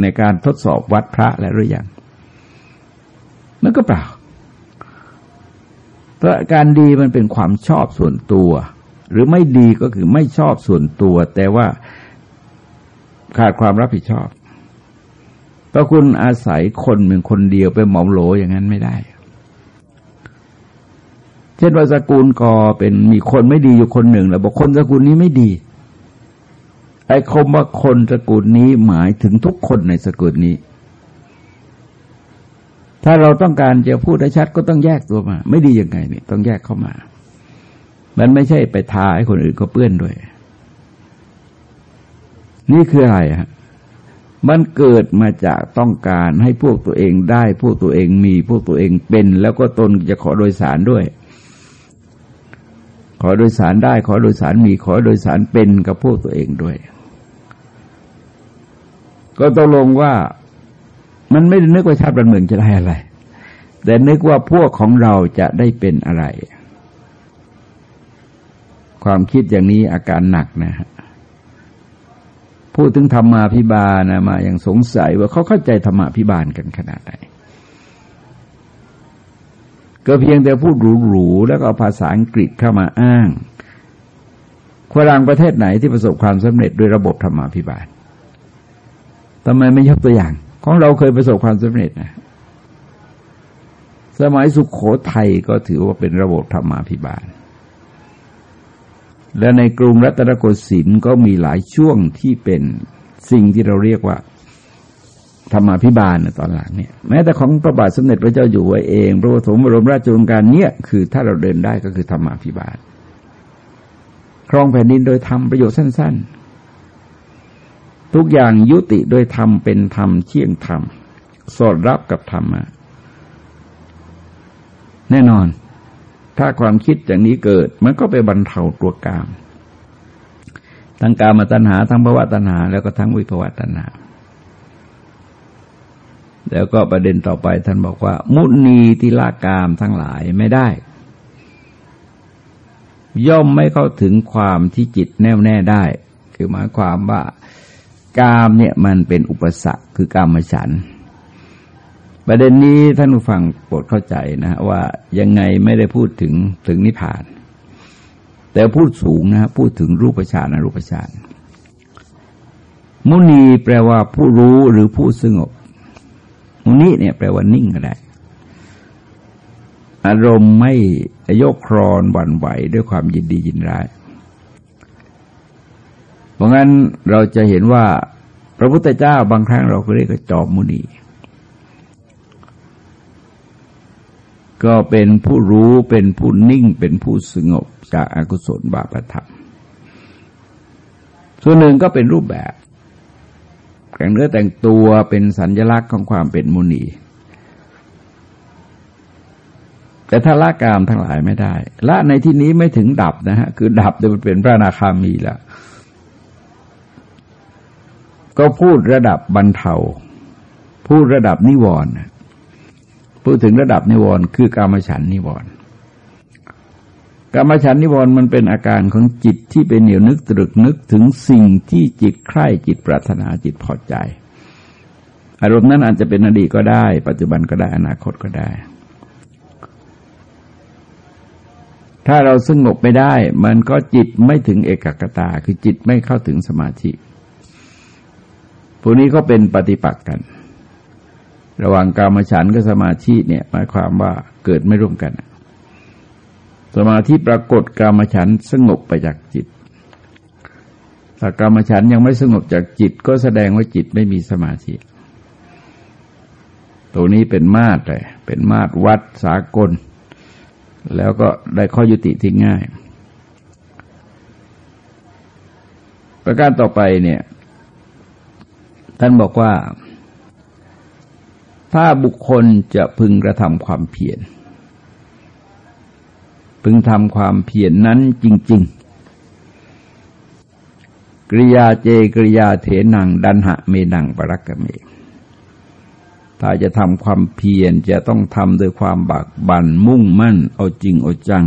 ในการทดสอบวัดพระแล้วหรือยังมันก็เปล่า เพราะการดีมันเป็นความชอบส่วนตัว หรือไม่ดีก็คือไม่ชอบส่วนตัว แต่ว่าขาดความรับผิดชอบเพราะคุณอาศัยคนเป็นคนเดียวไปหมอมโหลอย่างนั้นไม่ได้ เช่นว่าสกุลกอเป็นมีคนไม่ดีอยู่คนหนึ่ง แล้วบอกคนสกุลนี้ไม่ดี ไอ้คมว่าคนสกุลนี้หมายถึงทุกคนในสกุลนี้ ถ้าเราต้องการจะพูดได้ชัดก็ต้องแยกตัวมา ไม่ดียังไงเนี่ยต้องแยกเข้ามา มันไม่ใช่ไปทาให้คนอื่นก็เปื้อนด้วย นี่คืออะไรฮะมันเกิดมาจากต้องการให้พวกตัวเองได้ พวกตัวเองมี พวกตัวเองเป็น แล้วก็ตนจะขอโดยสารด้วย ขอโดยสารได้ ขอโดยสารมีขอโดยสารเป็นกับพวกตัวเองด้วย ก็ตกลงว่ามันไม่ได้นึกว่าชาติบ้านเมืองจะได้อะไร แต่นึกว่าพวกของเราจะได้เป็นอะไร ความคิดอย่างนี้อาการหนักนะฮะพูดถึงธรรมาพิบาลนะมาอย่างสงสัยว่าเขาเข้าใจธรรมาพิบาลกันขนาดไหน ก็เพียงแต่พูดหรูๆแล้วก็าภาษาอังกฤษเข้ามาอ้างฝรั่งประเทศไหนที่ประสบความสำเร็จด้วยระบบธรรมาภิบาลทำไมไม่ยกตัวอย่าง ของเราเคยประสบความสำเร็จนะ สมัยสุขโขทัยก็ถือว่าเป็นระบบธรรมาภิบาล และในกรุงรัตนโกสินทร์ก็มีหลายช่วงที่เป็นสิ่งที่เราเรียกว่า ธรรมาภิบาลในตอนหลังเนี่ยแม้แต่ของพระบาทสมเด็จพระเจ้าอยู่หัวเองพระบรมบรมราชโองการเนี่ยคือถ้าเราเดินได้ก็คือธรรมาภิบาล ครองแผ่นดินโดยทำประโยชน์สั้น ๆ ทุกอย่างยุติโดยธรรมเป็นธรรมเที่ยงธรรมสอดรับกับธรรมะแน่นอน ถ้าความคิดอย่างนี้เกิด มันก็ไปบรรเทาตัวกาม ทั้งกามตัณหา ทั้งภวะตัณหา แล้วก็ทั้งวิภวะตัณหา แล้วก็ประเด็นต่อไปท่านบอกว่า มุนีทิลากามทั้งหลายไม่ได้ ย่อมไม่เข้าถึงความที่จิตแน่วแน่ได้ คือหมายความว่ากามเนี่ยมันเป็นอุปสรรคคือกามฉัน ประเด็นนี้ท่านผู้ฟังโปรดเข้าใจนะ ว่ายังไงไม่ได้พูดถึงถึงนิพพาน แต่พูดสูงนะพูดถึงรูปฌานอรูปฌานมุนีแปลว่าผู้รู้หรือผู้สงบ นี้เนี่ยแปลว่านิ่งก็ได้ อารมณ์ไม่โยกครอนหวั่นไหวด้วยความยินดียินร้าย เพราะงั้นเราจะเห็นว่า พระพุทธเจ้าบางครั้งเราก็เรียกจอมมุนีก็เป็นผู้รู้เป็นผู้นิ่งเป็นผู้สงบจากอากุศลบาปธรรม ส่วนหนึ่งก็เป็นรูปแบบ แต่งเนื้อแต่งตัวเป็นสัญลักษณ์ของความเป็นมุนี แต่ถ้าละกามทั้งหลายไม่ได้ ละในที่นี้ไม่ถึงดับนะฮะ คือดับจะเป็นพระนาคามีแล้ว ก็พูดระดับบรรเทา พูดระดับนิวรณ์พูดถึงระดับนิวรณ์คือกามฉันนิวรณ์ กรรมฉันนิวรณ์มันเป็นอาการของจิตที่เป็นเหนียวนึกตรึกนึกถึงสิ่งที่จิตใคร่จิตปรารถนาจิตพอใจ อารมณ์นั้นอาจจะเป็นอดีตก็ได้ ปัจจุบันก็ได้อนาคตก็ได้ ถ้าเราสงบไม่ได้ มันก็จิตไม่ถึงเอกกตา คือจิตไม่เข้าถึงสมาธิพวกนี้ก็เป็นปฏิปักษ์กัน ระหว่างกรรมฉันกับสมาธิเนี่ยหมายความว่าเกิดไม่ร่วมกัน สมาธิปรากฏกรรมฉันสงบไปจากจิตถ้ากรรมฉันยังไม่สงบจากจิต ก็แสดงว่าจิตไม่มีสมาธิตัวนี้เป็นมาตรเลยเป็นมาตรวัดสากล แล้วก็ได้ข้อยุติที่ง่าย ประการต่อไปเนี่ย ท่านบอกว่า ถ้าบุคคลจะพึงกระทำความเพียร พึงทำความเพียรนนั้นจริง ๆ กริยาเจกริยาเถนังดันหะเมนังปรักกเมถ้าจะทำความเพียรจะต้องทำด้วยความบากบั่นมุ่งมั่น เอาจริงเอาจัง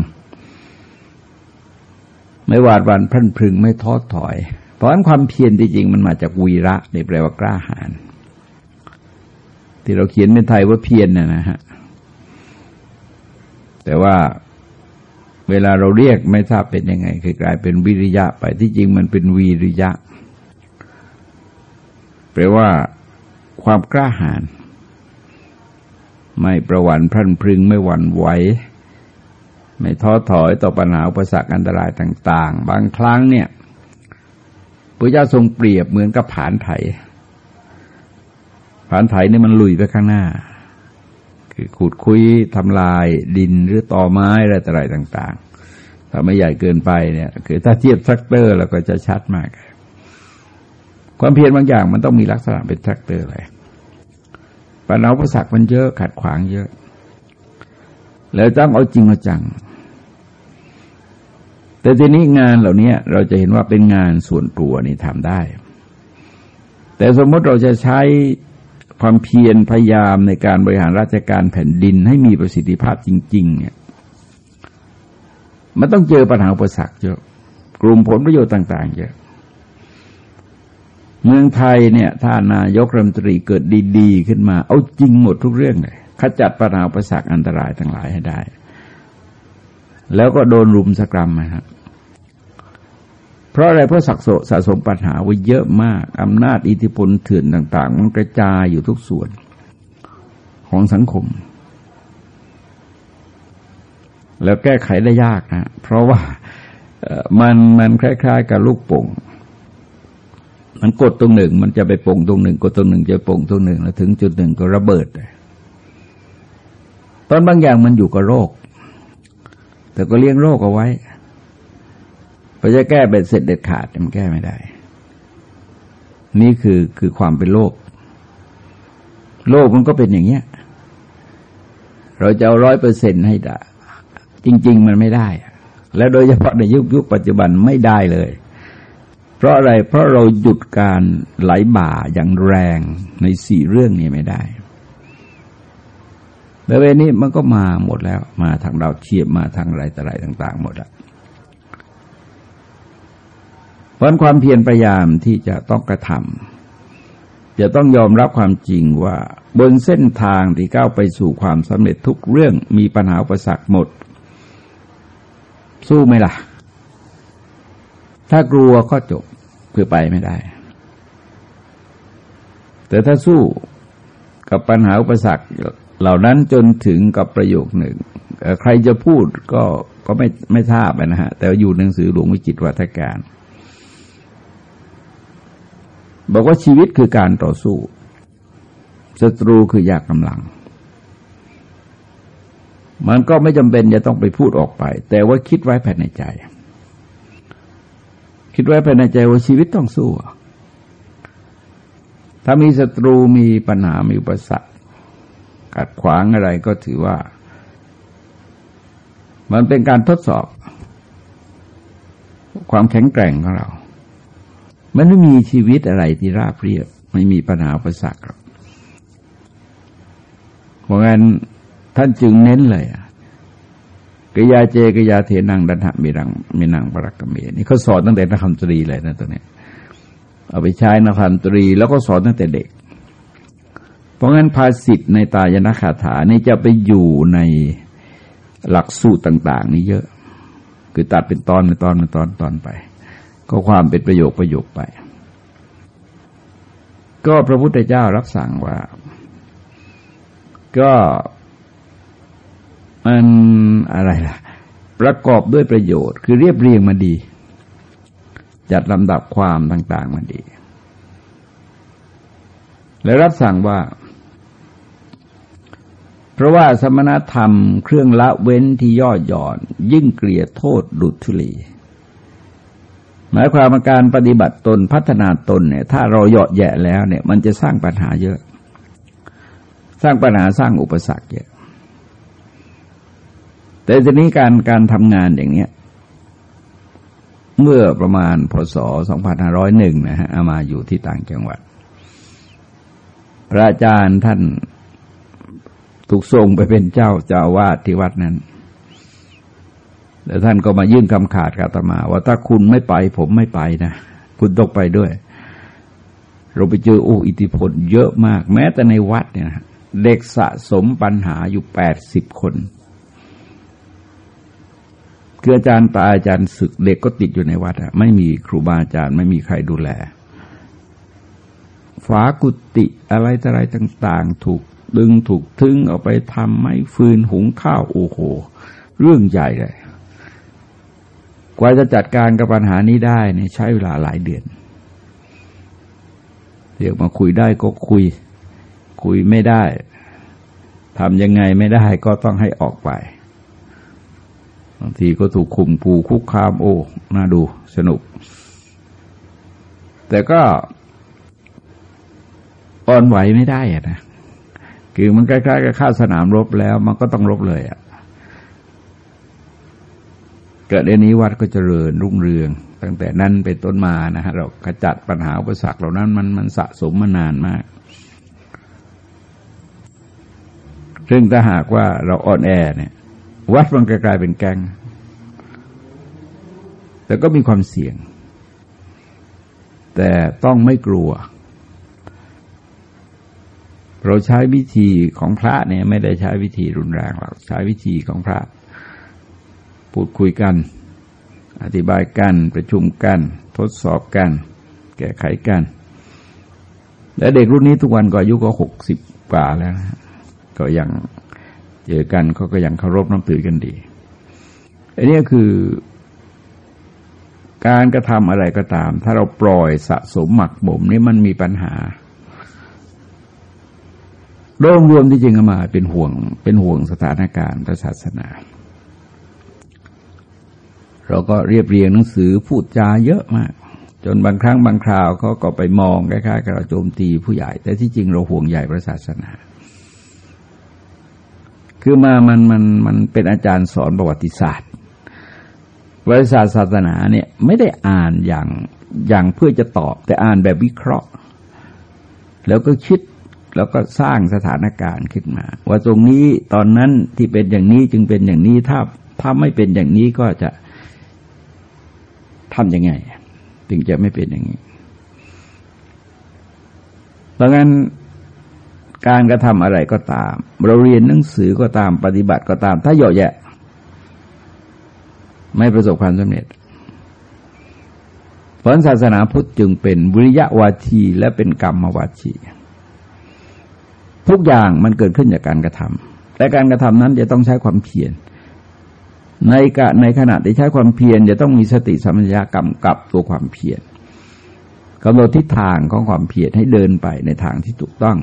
ไม่หวาดวันพันพึงไม่ท้อถอย เพราะนั้นความเพียรที่จริงมันมาจากวีระในแปลว่ากล้าหาญที่เราเขียนเป็นไทยว่าเพียรน่ะนะฮะแต่ว่า เวลาเราเรียกไม่ทราบเป็นยังไงคือกลายเป็นวิริยะไปที่จริงมันเป็นวีริยะแปลว่า ความกล้าหาญไม่ประวันพรั่นพรึงไม่หวั่นไหวไม่ท้อถอยต่อปัญหาอุปสรรคอันตรายต่าง ๆ บางครั้งเนี่ยพระเจ้าทรงเปรียบเหมือนกับผานไถ ผานไถนี่มันลุยไปข้างหน้า คือขุดคุ้ยทำลายดินหรือตอไม้อะไรต่ออะไรต่าง ๆ ถ้าไม่ใหญ่เกินไปเนี่ย คือถ้าเทียบแทรกเตอร์แล้วก็จะชัดมาก ความเพียรบางอย่างมันต้องมีลักษณะเป็นแทรกเตอร์เลยปัญหาอุปสรรคมันเยอะขัดขวางเยอะ แล้วต้องเอาจริงเอาจัง แต่ทีนี้งานเหล่านี้เราจะเห็นว่าเป็นงานส่วนตัวนี่ทำได้ แต่สมมติเราจะใช้ ความเพียรพยายามในการบริหารราชการแผ่นดินให้มีประสิทธิภาพจริง ๆ เนี่ยมันต้องเจอปัญหาอุปสรรคเยอะกลุ่มผลประโยชน์ต่าง ๆ เยอะเมืองไทยเนี่ย ถ้านายกรัฐมนตรีเกิดดีๆ ขึ้นมา เอาจริงหมดทุกเรื่องเลยขจัดปัญหาอุปสรรคอันตรายทั้งหลายให้ได้ แล้วก็โดนรุมสกรรมนะครับ เพราะอะไรเพราะสักโสสะสมปัญหาไว้เยอะมากอำนาจอิทธิพลเถื่อนต่าง ๆ มันกระจายอยู่ทุกส่วนของสังคม แล้วแก้ไขได้ยากนะเพราะว่ามันมันคล้าย ๆ กับลูกป่งมันกดตรงหนึ่ง มันจะไปป่งตรงหนึ่ง กดตรงหนึ่งจะป่งตรงหนึ่งแล้วถึงจุดหนึ่งก็ระเบิดตอนบางอย่างมันอยู่กับโรค แต่ก็เลี้ยงโรคเอาไว้ พอจะแก้เป็นเสร็จเด็ดขาดมันแก้ไม่ได้ นี่คือคือความเป็นโลก โลกมันก็เป็นอย่างเนี้ย เราจะเอาร้อยเปอร์เซ็นให้ได้จริง ๆ มันไม่ได้ และโดยเฉพาะในยุคยุคปัจจุบันไม่ได้เลย เพราะอะไรเพราะเราหยุดการไหลบ่าอย่างแรงในสี่เรื่องนี้ไม่ได้แล้วเวนี้มันก็มาหมดแล้ว มาทางดาวเทียมมาทางอะไรต่ออะไรต่าง ๆ หมดแล้ว เพราะความเพียรพยายามที่จะต้องกระทจะต้องยอมรับความจริงว่าบนเส้นทางที่ก้าวไปสู่ความสำเร็จทุกเรื่องมีปัญหาอุปสรรคหมด สู้ไหมล่ะ ถ้ากลัวก็จบคือไปไม่ได้ แต่ถ้าสู้กับปัญหาอุปสรรคเหล่านั้นจนถึงกับประโยคหนึ่ง ใครจะพูดก็ก็ไม่ไม่ทราบนะฮะ แต่อยู่หนังสือหลวงวิจิตวัฒการ บอกว่าชีวิตคือการต่อสู้ศัตรูคือยากกำลัง มันก็ไม่จำเป็นจะต้องไปพูดออกไป แต่ว่าคิดไว้ภายในใจ คิดไว้ภายในใจว่าชีวิตต้องสู้ ถ้ามีศัตรูมีปัญหามีอุปสรรคขัดขวางอะไรก็ถือว่า มันเป็นการทดสอบ ความแข็งแกร่งของเรา มันไม่มีชีวิตอะไรที่ราบเรียบ ไม่มีปัญหาอุปสรรคเพราะงั้นท่านจึงเน้นเลยกยาเจกยาเทนังดันหะมีรังมีนางปรักกเมนี่เขาสอนตั้งแต่นักธรรมตรีเลยนะตรงนี้เอาไปใช้นักธรรมตรี แล้วก็สอนตั้งแต่เด็ก เพราะงั้นภาษิตในตายนคาถานี่จะไปอยู่ในหลักสูตรต่าง ๆ นี่เยอะ คือตัดเป็นตอนเป็นตอนเป็นตอนตอนไป ก็ความเป็นประโยคประโยคไป ก็พระพุทธเจ้ารับสั่งว่า ก็มันอะไรล่ะ ประกอบด้วยประโยชน์ คือเรียบเรียงมาดี จัดลำดับความต่าง ๆมาดี และรับสั่งว่า เพราะว่าสมณธรรมเครื่องละเว้นที่ย่อหย่อน ยิ่งเกลียดโทษดุจทุลี หมายความว่าการปฏิบัติตนพัฒนาตนเนี่ย ถ้าเราเหยาะแยะแล้วเนี่ย มันจะสร้างปัญหาเยอะ สร้างปัญหาสร้างอุปสรรคเยอะ แต่ทีนี้การการทำงานอย่างเนี้ยเมื่อประมาณพศ 2501 นะฮะอามาอยู่ที่ต่างจังหวัด พระอาจารย์ท่านถูกส่งไปเป็นเจ้าเจ้าวาดที่วัดนั้น แล้วท่านก็มายื่นคำขาดกับตมา ว่าถ้าคุณไม่ไป ผมไม่ไปนะคุณต้องไปด้วย เราไปเจอโอ้อิทธิพลเยอะมาก แม้แต่ในวัดเนี่ยเด็กสะสมปัญหาอยู่แปดสิบคนคืออาจารย์ตาอาจารย์ศึกเด็กก็ติดอยู่ในวัดอะไม่มีครูบาอาจารย์ไม่มีใครดูแลฝากุติอะไรอะไรต่าง ๆ ถูกดึงถูกทึงเอาไปทำไม้ฟืนหุงข้าวโอ้โห เรื่องใหญ่เลย ว่าจะจัดการกับปัญหานี้ได้เนี่ยใช้เวลาหลายเดือนเดี๋ยวมาคุยได้ก็คุย คุยไม่ได้ทำยังไงไม่ได้ก็ต้องให้ออกไปบางทีก็ถูกข่มผูคุกคามโอ้น่าดูสนุก แต่ก็อ่อนไหวไม่ได้อะนะคือมันใกล้ๆกับข้าสนามรบแล้ว มันก็ต้องรบเลยอะ เกิดในนี้วัดก็เจริญรุ่งเรือง ตั้งแต่นั้นเป็นต้นมานะฮะเราขจัดปัญหาอุปสรรคเหล่านั้นมันมันสะสมมานานมาก ซึ่งถ้าหากว่าเราอ่อนแอเนี่ย วัดมันกลายเป็นแกงแต่ก็มีความเสี่ยง แต่ต้องไม่กลัว เราใช้วิธีของพระเนี่ย ไม่ได้ใช้วิธีรุนแรงหรอกใช้วิธีของพระ พูดคุยกัน อธิบายกัน ประชุมกัน ทดสอบกัน แก้ไขกัน และเด็กรุ่นนี้ทุกวันก็อายุก็หกสิบกว่าแล้วนะก็ยังเจอกันเขาก็ยังเคารพน้ำตือกันดีอันนี้คือการกระทำอะไรก็ตาม ถ้าเราปล่อยสะสมหมักหมมนี่มันมีปัญหาโดยรวมที่จริงมาเป็นห่วงเป็นห่วงสถานการณ์ศาสนา เราก็เรียบเรียงหนังสือพูดจาเยอะมาก จนบางครั้งบางคราวเขาก็ไปมองคล้ายๆกับเราโจมตีผู้ใหญ่ แต่ที่จริงเราห่วงใหญ่พระศาสนา คือมามันมันมันเป็นอาจารย์สอนประวัติศาสตร์ประวัติศาสตร์ศาสนาเนี่ยไม่ได้อ่านอย่างอย่างเพื่อจะตอบ แต่อ่านแบบวิเคราะห์ แล้วก็คิดแล้วก็สร้างสถานการณ์ขึ้นมา ว่าตรงนี้ตอนนั้นที่เป็นอย่างนี้จึงเป็นอย่างนี้ถ้าถ้าไม่เป็นอย่างนี้ก็จะ ทำยังไง ถึงจะไม่เป็นอย่างนี้ราะงั้นการกระทำอะไรก็ตาม เราเรียนหนังสือก็ตามปฏิบัติก็ตาม ถ้าเหยาะแยะ ไม่ประสบความสำเร็จเพราะศาสนาพุทธจึงเป็นวิริยะวาทีและเป็นกรรมวาทีทุกอย่างมันเกิดขึ้นจากการกระทำแต่การกระทำนั้นจะต้องใช้ความเพียร ในกะในขณะที่ใช้ความเพียรจะต้องมีสติสัมปชัญญะกำกับตัวความเพียรกำหนดทิศทางของความเพียรให้เดินไปในทางที่ถูกต้อง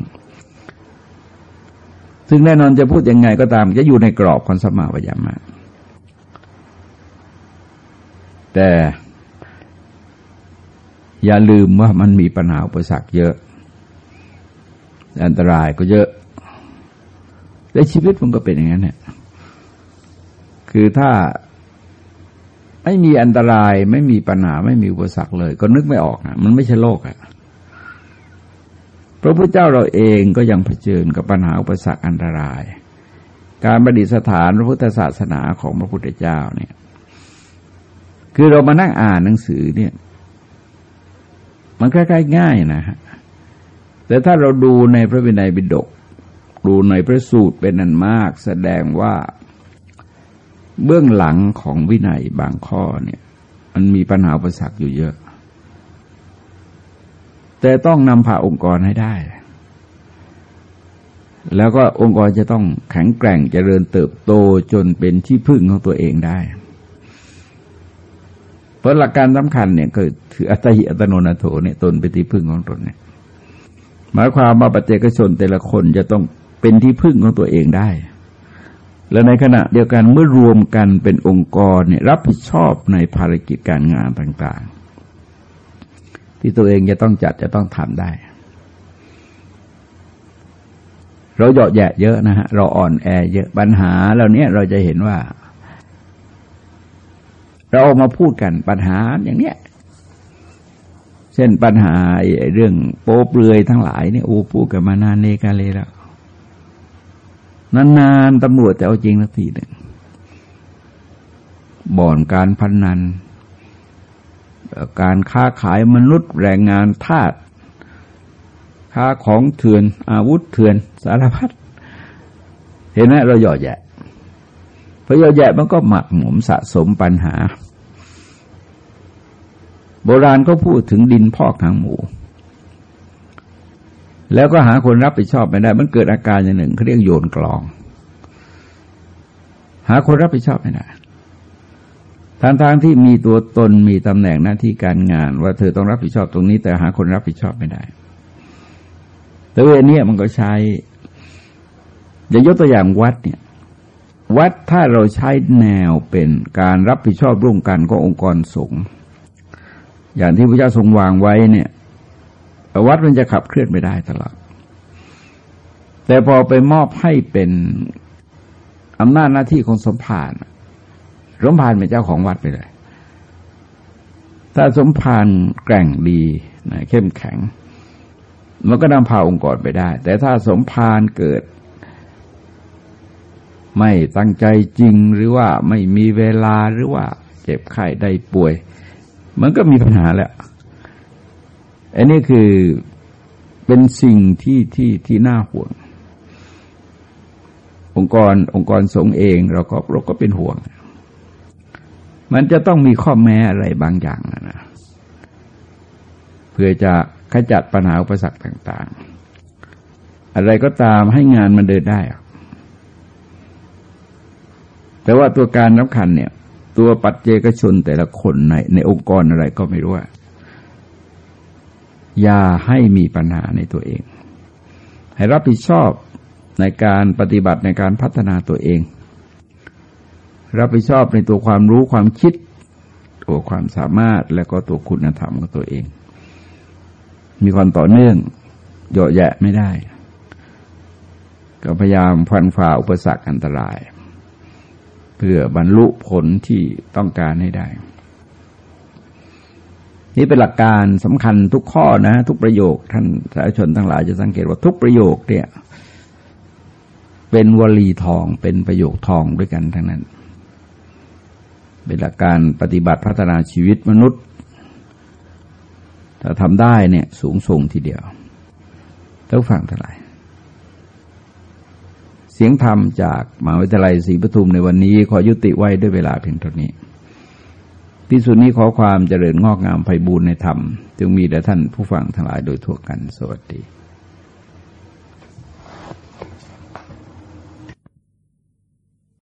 ซึ่งแน่นอนจะพูดยังไงก็ตาม จะอยู่ในกรอบของสมาวยามะแต่อย่าลืมว่ามันมีปัญหาอุปสรรคเยอะ อันตรายก็เยอะและชีวิตมันก็เป็นอย่างนั้นเนี่ย คือถ้าไม่มีอันตรายไม่มีปัญหาไม่มีอุปสรรคเลย ก็นึกไม่ออกอะ มันไม่ใช่โลกอะพระพุทธเจ้าเราเองก็ยังเผชิญกับปัญหาอุปสรรคอันตราย การประดิษฐานพระพุทธศาสนาของพระพุทธเจ้าเนี่ย คือเรามานั่งอ่านหนังสือเนี่ย มันใกล้ๆง่ายนะฮะแต่ถ้าเราดูในพระวินัยบิดก ดูในพระสูตรเป็นนันมาก แสดงว่า เบื้องหลังของวินัยบางข้อเนี่ยมันมีปัญหาประสักอยู่เยอะ แต่ต้องนำพาองค์กรให้ได้ แล้วก็องค์กรจะต้องแข็งแกร่งจเจริญเติบโตจนเป็นที่พึ่งของตัวเองได้ เพราะหลักการสำคัญเนี่ยก็คืออัตหิอัตโนนาโถเนี่ยตนเป็นที่พึ่งของตนเนี่ยหมายความว่าปัจเจกชนแต่ละคนจะต้องเป็นที่พึ่งของตัวเองได้ และในขณะเดียวกันเมื่อรวมกันเป็นองค์กรเนี่ยรับผิดชอบในภารกิจการงานต่างๆ ที่ตัวเองจะต้องจัดจะต้องทำได้ เราเหยาะแยะเยอะนะฮะเราอ่อนแอเยอะปัญหาเหล่านี้เราจะเห็นว่า เราออกมาพูดกันปัญหาอย่างเนี้ยเช่นปัญหาเรื่องโป๊เปลือยทั้งหลายเนี่ยโอ้พูดกันมานานเนกาเลยแล้ว นานๆตำรวจจะเอาจริงสักทีหนึ่งบ่อนการพนนัน การค้าขายมนุษย์แรงงานทาสค้าของเถื่อน อาวุธเถื่อน สารพัดเห็นไหมเราหย่อแยะพอหย่อแยะมันก็หมักหมมสะสมปัญหา โบราณก็พูดถึงดินพอกทางหมู แล้วก็หาคนรับผิดชอบไม่ได้ มันเกิดอาการอย่างหนึ่งเขาเรียกโยนกลอง หาคนรับผิดชอบไม่ได้ทางทางที่มีตัวตนมีตำแหน่งหน้าที่การงาน ว่าเธอต้องรับผิดชอบตรงนี้ แต่หาคนรับผิดชอบไม่ได้ แต่เวนี้มันก็ใช้อย่ายกตัวอย่างวัดเนี่ย วัดถ้าเราใช้แนวเป็นการรับผิดชอบร่วมกันขององค์กรสงฆ์อย่างที่พระเจ้าทรงวางไว้เนี่ย วัดมันจะขับเคลื่อนไปได้ตลอด แต่พอไปมอบให้เป็นอำนาจหน้าที่ของสมภารสมภารเป็นเจ้าของวัดไปเลย ถ้าสมภารแกร่งดีนะเข้มแข็ง มันก็นำพาองค์กรไปได้ แต่ถ้าสมภารเกิด ไม่ตั้งใจจริงหรือว่าไม่มีเวลาหรือว่า เจ็บไข้ได้ป่วย มันก็มีปัญหาแหละ อันนี้คือเป็นสิ่งที่ที่ที่น่าห่วง องค์กรองค์กรสงเองเราก็เราก็เป็นห่วง มันจะต้องมีข้อแม้อะไรบางอย่างนะนะเพื่อจะขจัดปัญหาอุปสรรคต่าง ๆ อะไรก็ตามให้งานมันเดินได้ แต่ว่าตัวการสำคัญเนี่ย ตัวปัจเจกชนแต่ละคนในในองค์กรอะไรก็ไม่รู้ว่า อย่าให้มีปัญหาในตัวเอง ให้รับผิดชอบในการปฏิบัติในการพัฒนาตัวเอง รับผิดชอบในตัวความรู้ความคิด ตัวความสามารถและก็ตัวคุณธรรมของตัวเอง มีความต่อเนื่องโยะแยะไม่ได้ ก็พยายามพันฝ่าอุปสรรคอันตราย เพื่อบรรลุผลที่ต้องการให้ได้ นี่เป็นหลักการสำคัญทุกข้อนะ ทุกประโยค ท่านสาธารณชนทั้งหลายจะสังเกตว่าทุกประโยคเนี่ย เป็นวลีทองเป็นประโยคทองด้วยกันทั้งนั้น เป็นหลักการปฏิบัติพัฒนาชีวิตมนุษย์ถ้าทำได้เนี่ย สูงส่งทีเดียวแล้วฟังเทั้งหลายเสียงธรรมจากมหาวิทยาลัยศรีปทุมในวันนี้ขอยุติไว้ด้วยเวลาเพียงเท่านี้ ที่สุดนี้ขอความเจริญงอกงามไพบูรณ์ในธรรม จึงมีแด่ท่านผู้ฟังทั้งหลายโดยทั่วกันสวัสดี